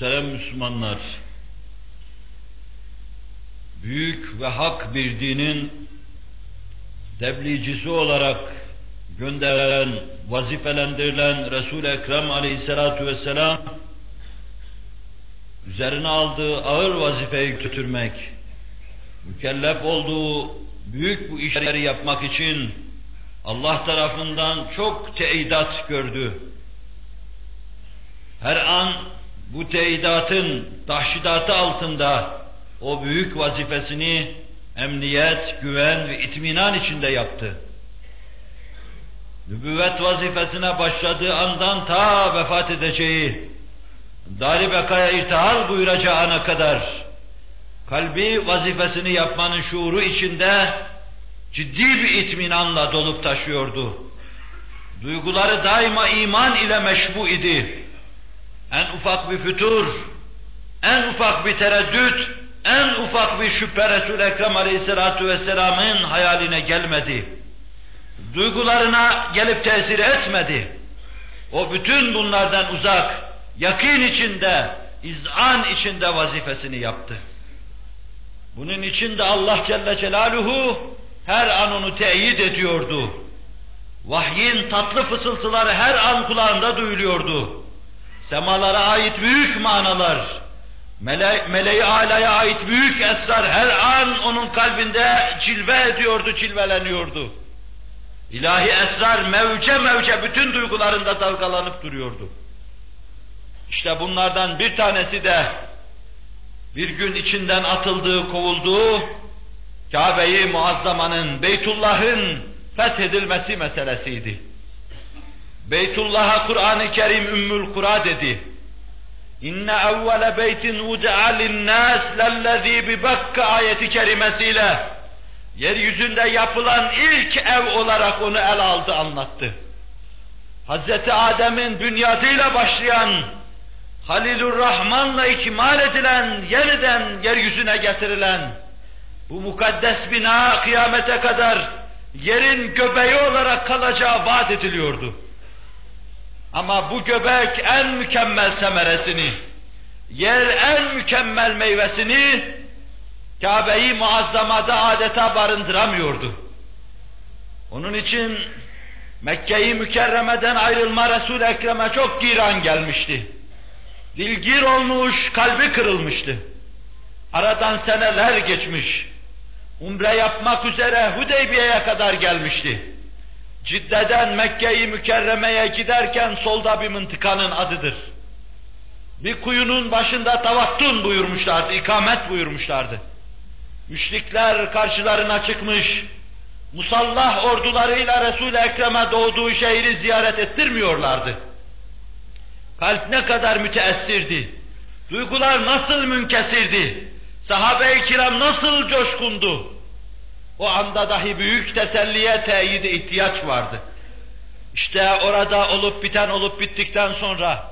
Muhterem Müslümanlar, büyük ve hak bir dinin tebliğcisi olarak gönderilen, vazifelendirilen Resul-i Ekrem aleyhissalatu vesselam, üzerine aldığı ağır vazifeyi götürmek, mükellef olduğu büyük bu işleri yapmak için Allah tarafından çok teyidat gördü. Her an bu teyidatın tahşidatı altında o büyük vazifesini emniyet, güven ve itminan içinde yaptı. Nübüvvet vazifesine başladığı andan ta vefat edeceği, Dari Beka'ya irtihal buyuracağı ana kadar kalbi vazifesini yapmanın şuuru içinde ciddi bir itminanla dolup taşıyordu. Duyguları daima iman ile meşbu idi. En ufak bir fütur, en ufak bir tereddüt, en ufak bir şüphe Resul-i Ekrem Aleyhisselatü Vesselam'ın hayaline gelmedi. Duygularına gelip tesir etmedi. O bütün bunlardan uzak, yakın içinde, izan içinde vazifesini yaptı. Bunun için de Allah Celle Celaluhu her an onu teyit ediyordu. Vahyin tatlı fısıltıları her an kulağında duyuluyordu. Semalara ait büyük manalar, mele meleği alaya ait büyük esrar her an onun kalbinde cilve ediyordu, cilveleniyordu. İlahi esrar mevce mevce bütün duygularında dalgalanıp duruyordu. İşte bunlardan bir tanesi de bir gün içinden atıldığı, kovulduğu Kabe-i Muazzama'nın, Beytullah'ın fethedilmesi meselesiydi. Beytullah'a Kur'an-ı Kerim Ümmül Kura dedi. İnne evvele beytin vudi'a linnâs lellezî bi Bakka ayeti kerimesiyle yeryüzünde yapılan ilk ev olarak onu el aldı anlattı. Hazreti Adem'in bünyadıyla başlayan Halilur Rahman'la ikmal edilen, yeniden yeryüzüne getirilen bu mukaddes bina kıyamete kadar yerin göbeği olarak kalacağı vaat ediliyordu. Ama bu göbek en mükemmel semeresini, yer en mükemmel meyvesini Kabe-i Muazzama'da adeta barındıramıyordu. Onun için Mekke-i Mükerreme'den ayrılma Resul-i Ekrem'e çok giran gelmişti. Dilgir olmuş, kalbi kırılmıştı. Aradan seneler geçmiş. Umre yapmak üzere Hudeybiye'ye kadar gelmişti. Cidde'den Mekke'yi Mükerreme'ye giderken solda bir mıntıkanın adıdır. Bir kuyunun başında tavattun buyurmuşlardı, ikamet buyurmuşlardı. Müşrikler karşılarına çıkmış, musallah ordularıyla Resul-i Ekrem'e doğduğu şehri ziyaret ettirmiyorlardı. Kalp ne kadar müteessirdi, duygular nasıl münkesirdi, sahabe-i kiram nasıl coşkundu, o anda dahi büyük teselliye, teyide ihtiyaç vardı. İşte orada olup biten olup bittikten sonra,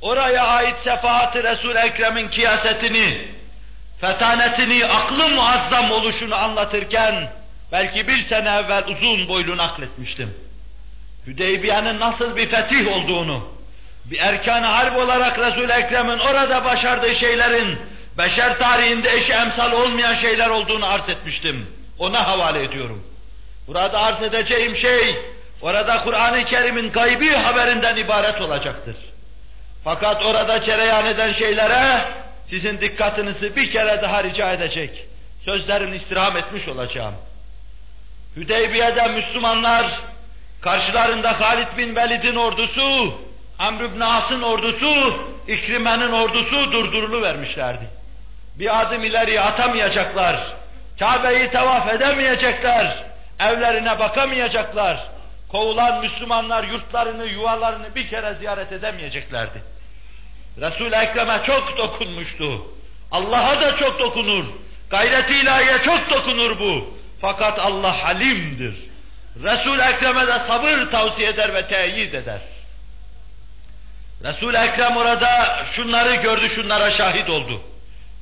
oraya ait sefahat-ı Resul-i Ekrem'in kiyasetini, fetanetini, aklı muazzam oluşunu anlatırken, belki bir sene evvel uzun boylu nakletmiştim. Hüdeybiye'nin nasıl bir fetih olduğunu, bir erkan harp olarak Resul-i Ekrem'in orada başardığı şeylerin, beşer tarihinde eşi emsal olmayan şeyler olduğunu arz etmiştim. Ona havale ediyorum. Burada arz edeceğim şey, orada Kur'an-ı Kerim'in gaybi haberinden ibaret olacaktır. Fakat orada cereyan eden şeylere sizin dikkatinizi bir kere daha rica edecek. Sözlerin istirham etmiş olacağım. Hüdeybiye'de Müslümanlar karşılarında Halid bin Velid'in ordusu, Amr ibn As'ın ordusu, İkrime'nin ordusu durdurulu vermişlerdi. Bir adım ileri atamayacaklar. Kabe'yi tavaf edemeyecekler, evlerine bakamayacaklar. Kovulan Müslümanlar yurtlarını, yuvalarını bir kere ziyaret edemeyeceklerdi. Resul-i Ekrem'e çok dokunmuştu. Allah'a da çok dokunur. Gayret-i ilahiye çok dokunur bu. Fakat Allah halimdir. Resul-i Ekrem'e de sabır tavsiye eder ve teyit eder. Resul-i Ekrem orada şunları gördü, şunlara şahit oldu.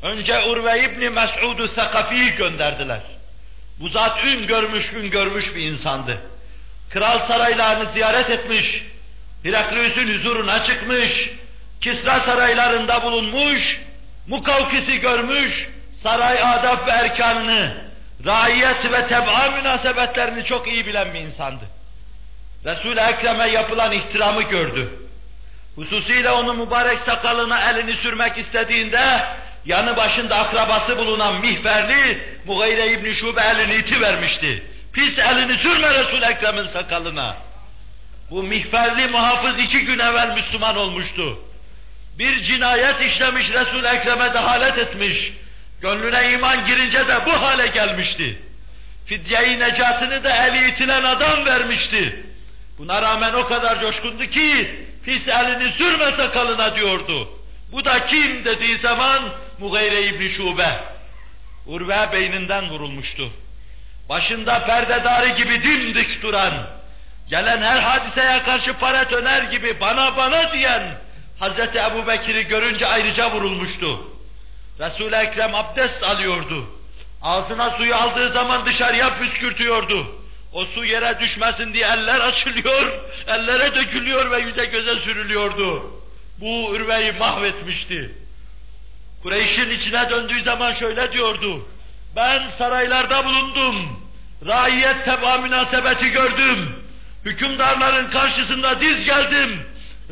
Önce Urve İbni Mes'ud-u Sakafi'yi gönderdiler. Bu zat ün görmüş, gün görmüş bir insandı. Kral saraylarını ziyaret etmiş, Heraklius'un huzuruna çıkmış, Kisra saraylarında bulunmuş, Mukavkis'i görmüş, saray adab ve erkanını, raiyet ve tebaa münasebetlerini çok iyi bilen bir insandı. Resul-i Ekrem'e yapılan ihtiramı gördü. Hususiyle onun mübarek sakalına elini sürmek istediğinde, yanı başında akrabası bulunan mihverli Mugayre İbni Şube elini iti vermişti. Pis elini sürme Resul-i Ekrem'in sakalına. Bu mihverli muhafız iki gün evvel Müslüman olmuştu. Bir cinayet işlemiş Resul-i Ekrem'e dehalet etmiş. Gönlüne iman girince de bu hale gelmişti. Fidye-i necatını da eli itilen adam vermişti. Buna rağmen o kadar coşkundu ki, pis elini sürme sakalına diyordu. Bu da kim dediği zaman, Mugayre İbni Şube. Urve beyninden vurulmuştu. Başında perdedarı gibi dimdik duran, gelen her hadiseye karşı para döner gibi bana bana diyen Hazreti Ebu Bekir'i görünce ayrıca vurulmuştu. Resul-i Ekrem abdest alıyordu. Ağzına suyu aldığı zaman dışarıya püskürtüyordu. O su yere düşmesin diye eller açılıyor, ellere dökülüyor ve yüze göze sürülüyordu. Bu ürveyi mahvetmişti. Kureyş'in içine döndüğü zaman şöyle diyordu. Ben saraylarda bulundum. Raiyet teba münasebeti gördüm. Hükümdarların karşısında diz geldim.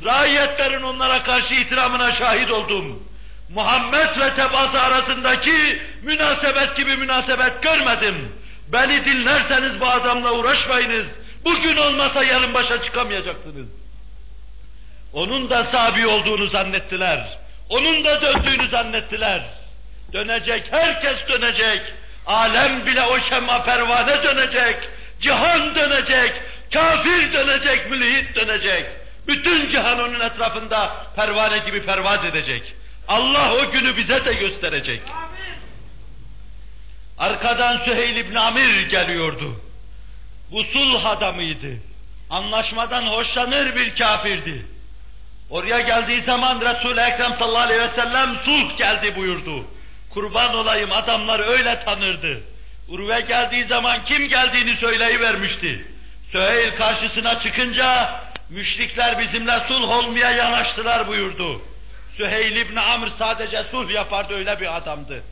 Raiyetlerin onlara karşı itiramına şahit oldum. Muhammed ve tebası arasındaki münasebet gibi münasebet görmedim. Beni dinlerseniz bu adamla uğraşmayınız. Bugün olmasa yarın başa çıkamayacaksınız. Onun da sabi olduğunu zannettiler. Onun da döndüğünü zannettiler. Dönecek, herkes dönecek. Alem bile o şema pervane dönecek. Cihan dönecek. Kafir dönecek, mülhit dönecek. Bütün cihan onun etrafında pervane gibi pervaz edecek. Allah o günü bize de gösterecek. Arkadan Süheyl İbn Amir geliyordu. Bu sulh adamıydı. Anlaşmadan hoşlanır bir kafirdi. Oraya geldiği zaman Resul-i Ekrem sallallahu aleyhi ve sellem sulh geldi buyurdu. Kurban olayım adamlar öyle tanırdı. Urve geldiği zaman kim geldiğini söyleyivermişti. Süheyl karşısına çıkınca müşrikler bizimle sulh olmaya yanaştılar buyurdu. Süheyl İbni Amr sadece sulh yapardı öyle bir adamdı.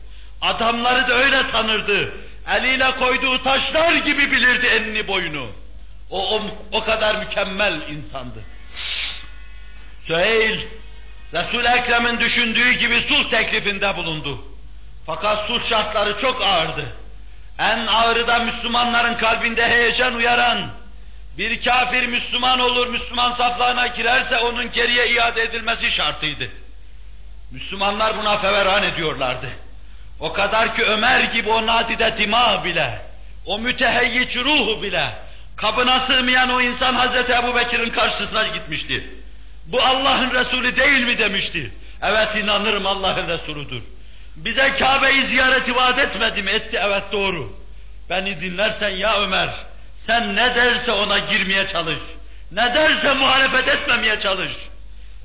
Adamları da öyle tanırdı. Eliyle koyduğu taşlar gibi bilirdi enini boyunu. O, o, o kadar mükemmel insandı. Süheyl, Resul-i Ekrem'in düşündüğü gibi sulh teklifinde bulundu. Fakat sulh şartları çok ağırdı. En ağırı da Müslümanların kalbinde heyecan uyaran, bir kafir Müslüman olur, Müslüman saflarına girerse onun geriye iade edilmesi şartıydı. Müslümanlar buna feveran ediyorlardı. O kadar ki Ömer gibi o nadide dima bile, o müteheyyiç ruhu bile, kabına sığmayan o insan Hazreti Ebu Bekir'in karşısına gitmişti. Bu Allah'ın Resulü değil mi demişti. Evet inanırım Allah'ın Resuludur. Bize Kabe'yi ziyareti vaat etmedi mi? Etti evet doğru. Beni dinlersen ya Ömer, sen ne derse ona girmeye çalış. Ne derse muhalefet etmemeye çalış.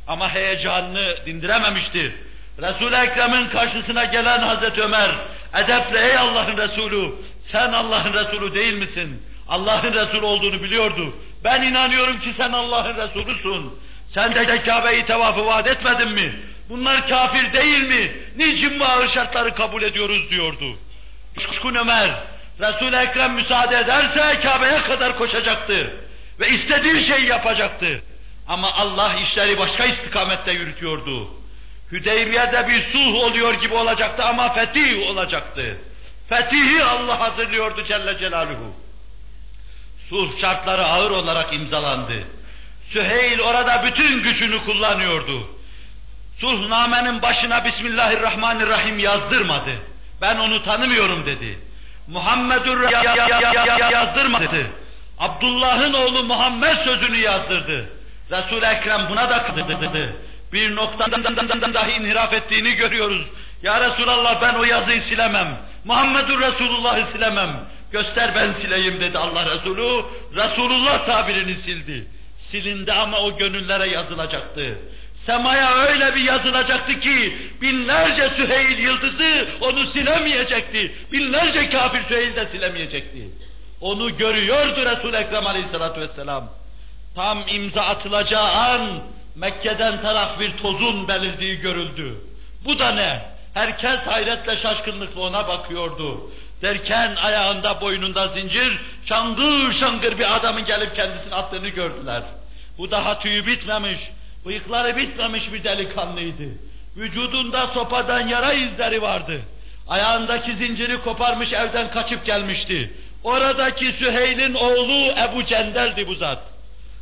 Ama heyecanını dindirememiştir. Resul-i Ekrem'in karşısına gelen Hazreti Ömer, edeple ey Allah'ın Resulü, sen Allah'ın Resulü değil misin? Allah'ın Resulü olduğunu biliyordu. Ben inanıyorum ki sen Allah'ın Resulüsün. Sen de Kabe'yi tevafı vaat etmedin mi? Bunlar kafir değil mi? Niçin bu ağır şartları kabul ediyoruz diyordu. Kuşkun Ömer, Resul-i Ekrem müsaade ederse Kabe'ye kadar koşacaktı. Ve istediği şeyi yapacaktı. Ama Allah işleri başka istikamette yürütüyordu. Hüdeybiye'de bir sulh oluyor gibi olacaktı ama fetih olacaktı. Fetihi Allah hazırlıyordu Celle Celaluhu. Sulh şartları ağır olarak imzalandı. Süheyl orada bütün gücünü kullanıyordu. Sulhnamenin başına Bismillahirrahmanirrahim yazdırmadı. Ben onu tanımıyorum dedi. Muhammedur ya, ya, ya, ya, ya, yazdırmadı. Abdullah'ın oğlu Muhammed sözünü yazdırdı. Resul-i Ekrem buna da kızdırdı. Bir noktadan dahi inhiraf ettiğini görüyoruz. Ya Resulallah ben o yazıyı silemem. Muhammedur Resulullah'ı silemem. Göster ben sileyim dedi Allah Resulü. Resulullah tabirini sildi. Silindi ama o gönüllere yazılacaktı. Semaya öyle bir yazılacaktı ki binlerce Süheyl yıldızı onu silemeyecekti. Binlerce kafir Süheyl de silemeyecekti. Onu görüyordu Resul-i Ekrem aleyhissalatu vesselam. Tam imza atılacağı an Mekke'den taraf bir tozun belirdiği görüldü. Bu da ne? Herkes hayretle şaşkınlıkla ona bakıyordu. Derken ayağında boynunda zincir, şangır şangır bir adamın gelip kendisini attığını gördüler. Bu daha tüyü bitmemiş, bıyıkları bitmemiş bir delikanlıydı. Vücudunda sopadan yara izleri vardı. Ayağındaki zinciri koparmış evden kaçıp gelmişti. Oradaki Süheyl'in oğlu Ebu Cendel'di bu zat.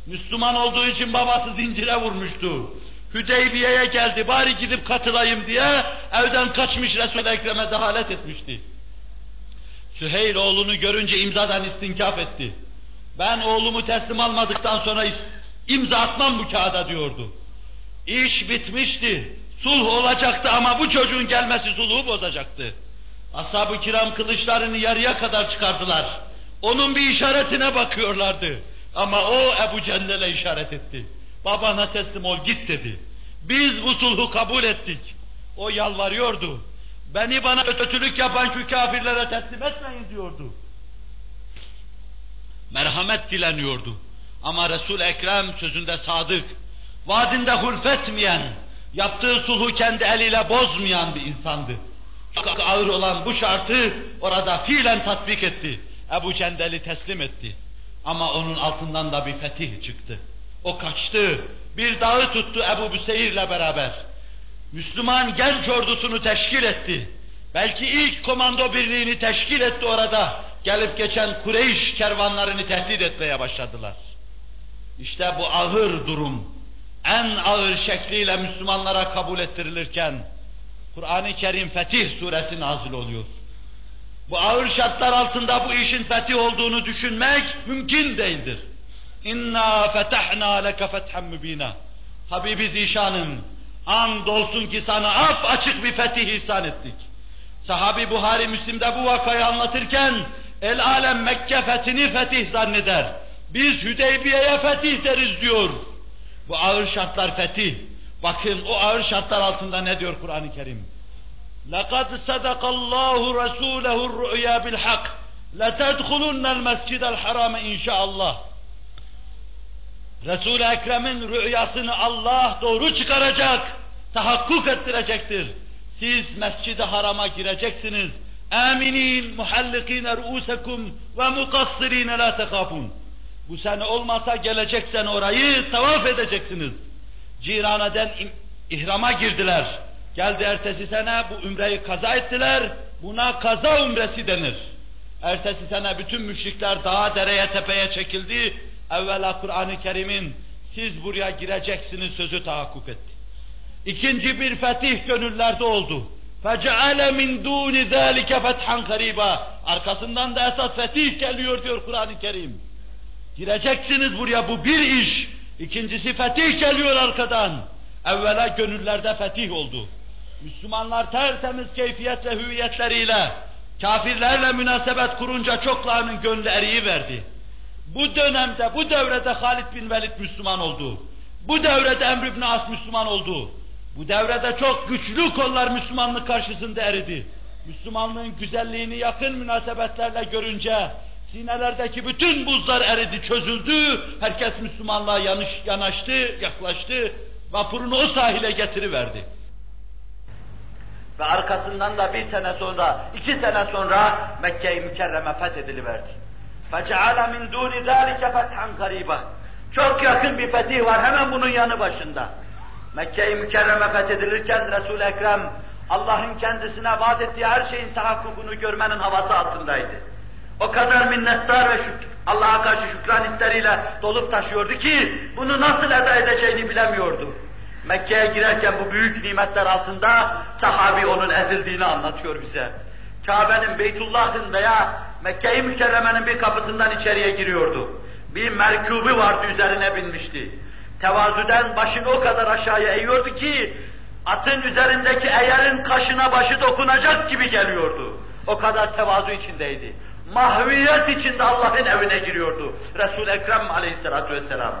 Müslüman olduğu için babası zincire vurmuştu. Hüdeybiye'ye geldi, bari gidip katılayım diye evden kaçmış Resul-i Ekrem'e dehalet etmişti. Süheyl oğlunu görünce imzadan istinkaf etti. Ben oğlumu teslim almadıktan sonra imza atmam bu kağıda diyordu. İş bitmişti. Sulh olacaktı ama bu çocuğun gelmesi sulhu bozacaktı. Ashab-ı kiram kılıçlarını yarıya kadar çıkardılar. Onun bir işaretine bakıyorlardı. Ama o Ebu Cendel'e işaret etti. Babana teslim ol git dedi. Biz bu sulhu kabul ettik. O yalvarıyordu. Beni bana kötülük yapan şu kafirlere teslim etmeyin diyordu. Merhamet dileniyordu. Ama Resul Ekrem sözünde sadık, vaadinde hulfetmeyen, yaptığı sulhu kendi eliyle bozmayan bir insandı. Çok ağır olan bu şartı orada fiilen tatbik etti. Ebu Cendel'i teslim etti. Ama onun altından da bir fetih çıktı. O kaçtı. Bir dağı tuttu Ebu Büseyir'le beraber. Müslüman genç ordusunu teşkil etti. Belki ilk komando birliğini teşkil etti orada. Gelip geçen Kureyş kervanlarını tehdit etmeye başladılar. İşte bu ağır durum, en ağır şekliyle Müslümanlara kabul ettirilirken, Kur'an-ı Kerim Fetih suresi nazil oluyor. Bu ağır şartlar altında bu işin fetih olduğunu düşünmek mümkün değildir. İnna fetahna leke fethen mübina. Habibi Zişan'ım, and olsun ki sana ap açık bir fetih ihsan ettik. Sahabi Buhari Müslim'de bu vakayı anlatırken, el alem Mekke fethini fetih zanneder. Biz Hüdeybiye'ye fetih deriz diyor. Bu ağır şartlar fetih. Bakın o ağır şartlar altında ne diyor Kur'an-ı Kerim? لَقَدْ صَدَقَ اللّٰهُ رَسُولَهُ الرُّؤْيَا بِالْحَقِّ لَتَدْخُلُنَّ الْمَسْجِدَ الْحَرَامَ inşallah. Resul-i Ekrem'in rüyasını Allah doğru çıkaracak, tahakkuk ettirecektir. Siz mescid-i harama gireceksiniz. Aminin muhallikine ruusekum ve mukassirine la tekafun. Bu sene olmasa gelecek sene orayı tavaf edeceksiniz. Cirane'den ihrama girdiler. Geldi ertesi sene bu ümreyi kaza ettiler. Buna kaza umresi denir. Ertesi sene bütün müşrikler dağa, dereye, tepeye çekildi. Evvela Kur'an-ı Kerim'in siz buraya gireceksiniz sözü tahakkuk etti. İkinci bir fetih gönüllerde oldu. فَجَعَلَ مِنْ دُونِ ذَٰلِكَ فَتْحًا قَرِيبًا Arkasından da esas fetih geliyor diyor Kur'an-ı Kerim. Gireceksiniz buraya bu bir iş. İkincisi fetih geliyor arkadan. Evvela gönüllerde fetih oldu. Müslümanlar tertemiz keyfiyet ve hüviyetleriyle kafirlerle münasebet kurunca çoklarının gönlü eriyi verdi. Bu dönemde, bu devrede Halid bin Velid Müslüman oldu. Bu devrede Emr ibn As Müslüman oldu. Bu devrede çok güçlü kollar Müslümanlık karşısında eridi. Müslümanlığın güzelliğini yakın münasebetlerle görünce sinelerdeki bütün buzlar eridi, çözüldü. Herkes Müslümanlığa yanış, yanaştı, yaklaştı. Vapurunu o sahile getiriverdi. Ve arkasından da bir sene sonra, iki sene sonra Mekke-i Mükerreme fethediliverdi. فَجَعَلَ مِنْ دُونِ ذَٰلِكَ فَتْحًا قَرِيبًا Çok yakın bir fetih var hemen bunun yanı başında. Mekke-i Mükerreme fethedilirken Resul-i Ekrem Allah'ın kendisine vaat ettiği her şeyin tahakkukunu görmenin havası altındaydı. O kadar minnettar ve Allah'a karşı şükran hisleriyle dolup taşıyordu ki bunu nasıl eda edeceğini bilemiyordu. Mekke'ye girerken bu büyük nimetler altında sahabi onun ezildiğini anlatıyor bize. Kabe'nin, Beytullah'ın veya Mekke-i Mükerreme'nin bir kapısından içeriye giriyordu. Bir merkubi vardı üzerine binmişti. Tevazüden başını o kadar aşağıya eğiyordu ki atın üzerindeki eğerin kaşına başı dokunacak gibi geliyordu. O kadar tevazu içindeydi. Mahviyet içinde Allah'ın evine giriyordu. Resul-i Ekrem aleyhissalatu vesselam.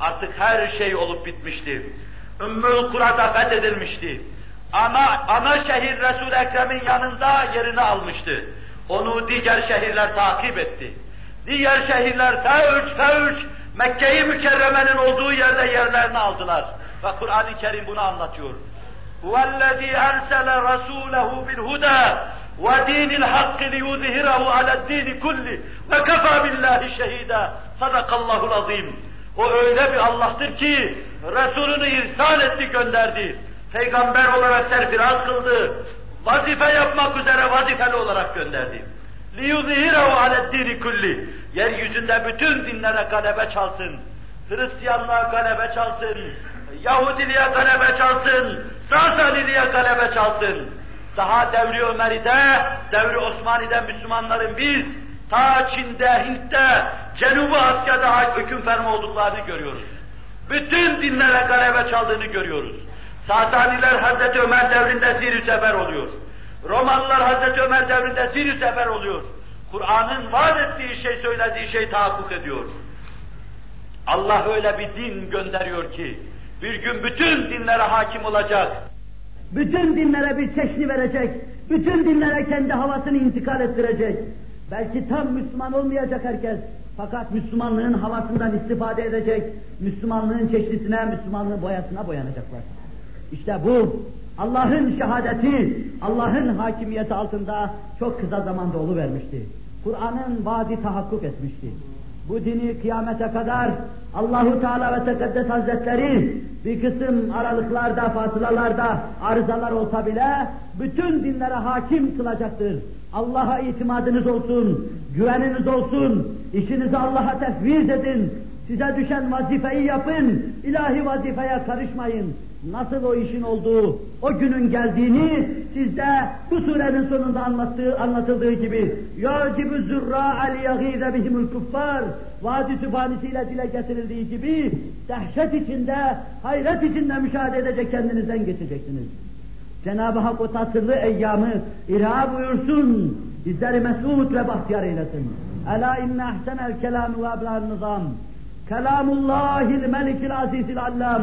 Artık her şey olup bitmişti. Ümmül Kura'da fethedilmişti. Ana, ana şehir Resul-i Ekrem'in yanında yerini almıştı. Onu diğer şehirler takip etti. Diğer şehirler fevç fevç Mekke-i Mükerreme'nin olduğu yerde yerlerini aldılar. Ve Kur'an-ı Kerim bunu anlatıyor. وَالَّذ۪ي أَرْسَلَ رَسُولَهُ بِالْهُدَى وَد۪ينِ الْحَقِّ لِيُظْهِرَهُ عَلَى الد۪ينِ كُلِّ وَكَفَى بِاللّٰهِ شَه۪يدًا Sadakallahu azim. O öyle bir Allah'tır ki Resulünü irsal etti gönderdi. Peygamber olarak serfiraz kıldı. Vazife yapmak üzere vazifeli olarak gönderdi. لِيُظْهِرَهُ عَلَى الد۪ينِ kulli. Yeryüzünde bütün dinlere galebe çalsın. Hristiyanlığa galebe çalsın. Yahudiliğe galebe çalsın. Sasaniliğe galebe çalsın. Daha devri Ömer'de, devri Osmani'de Müslümanların biz ta Çin'de, Hint'te, Cenubu Asya'da hüküm ferma olduklarını görüyoruz. Bütün dinlere galebe çaldığını görüyoruz. Sasaniler Hazreti Ömer devrinde zir sefer oluyor. Romalılar Hazreti Ömer devrinde zir sefer oluyor. Kur'an'ın vaat ettiği şey, söylediği şey tahakkuk ediyor. Allah öyle bir din gönderiyor ki, bir gün bütün dinlere hakim olacak. Bütün dinlere bir çeşni verecek. Bütün dinlere kendi havasını intikal ettirecek. Belki tam Müslüman olmayacak herkes. Fakat Müslümanlığın havasından istifade edecek. Müslümanlığın çeşnisine, Müslümanlığın boyasına boyanacaklar. İşte bu Allah'ın şehadeti, Allah'ın hakimiyeti altında çok kısa zamanda oluvermişti. Kur'an'ın vaadi tahakkuk etmişti. Bu dini kıyamete kadar Allahu Teala ve Tekaddes Hazretleri bir kısım aralıklarda, fasılalarda arızalar olsa bile bütün dinlere hakim kılacaktır. Allah'a itimadınız olsun, güveniniz olsun, işinizi Allah'a tefviz edin, size düşen vazifeyi yapın, ilahi vazifeye karışmayın nasıl o işin olduğu, o günün geldiğini sizde bu surenin sonunda anlattığı, anlatıldığı gibi yâcibü zürra ali yagîze bihimul kuffar vadi tüfanisiyle dile getirildiği gibi dehşet içinde, hayret içinde müşahede edecek kendinizden geçeceksiniz. Cenab-ı Hak o tatırlı eyyamı ira buyursun, bizleri mesut ve bahtiyar eylesin. Ela inne ahsenel kelamü ve ablan nizam. Kelamullahil melikil azizil allam.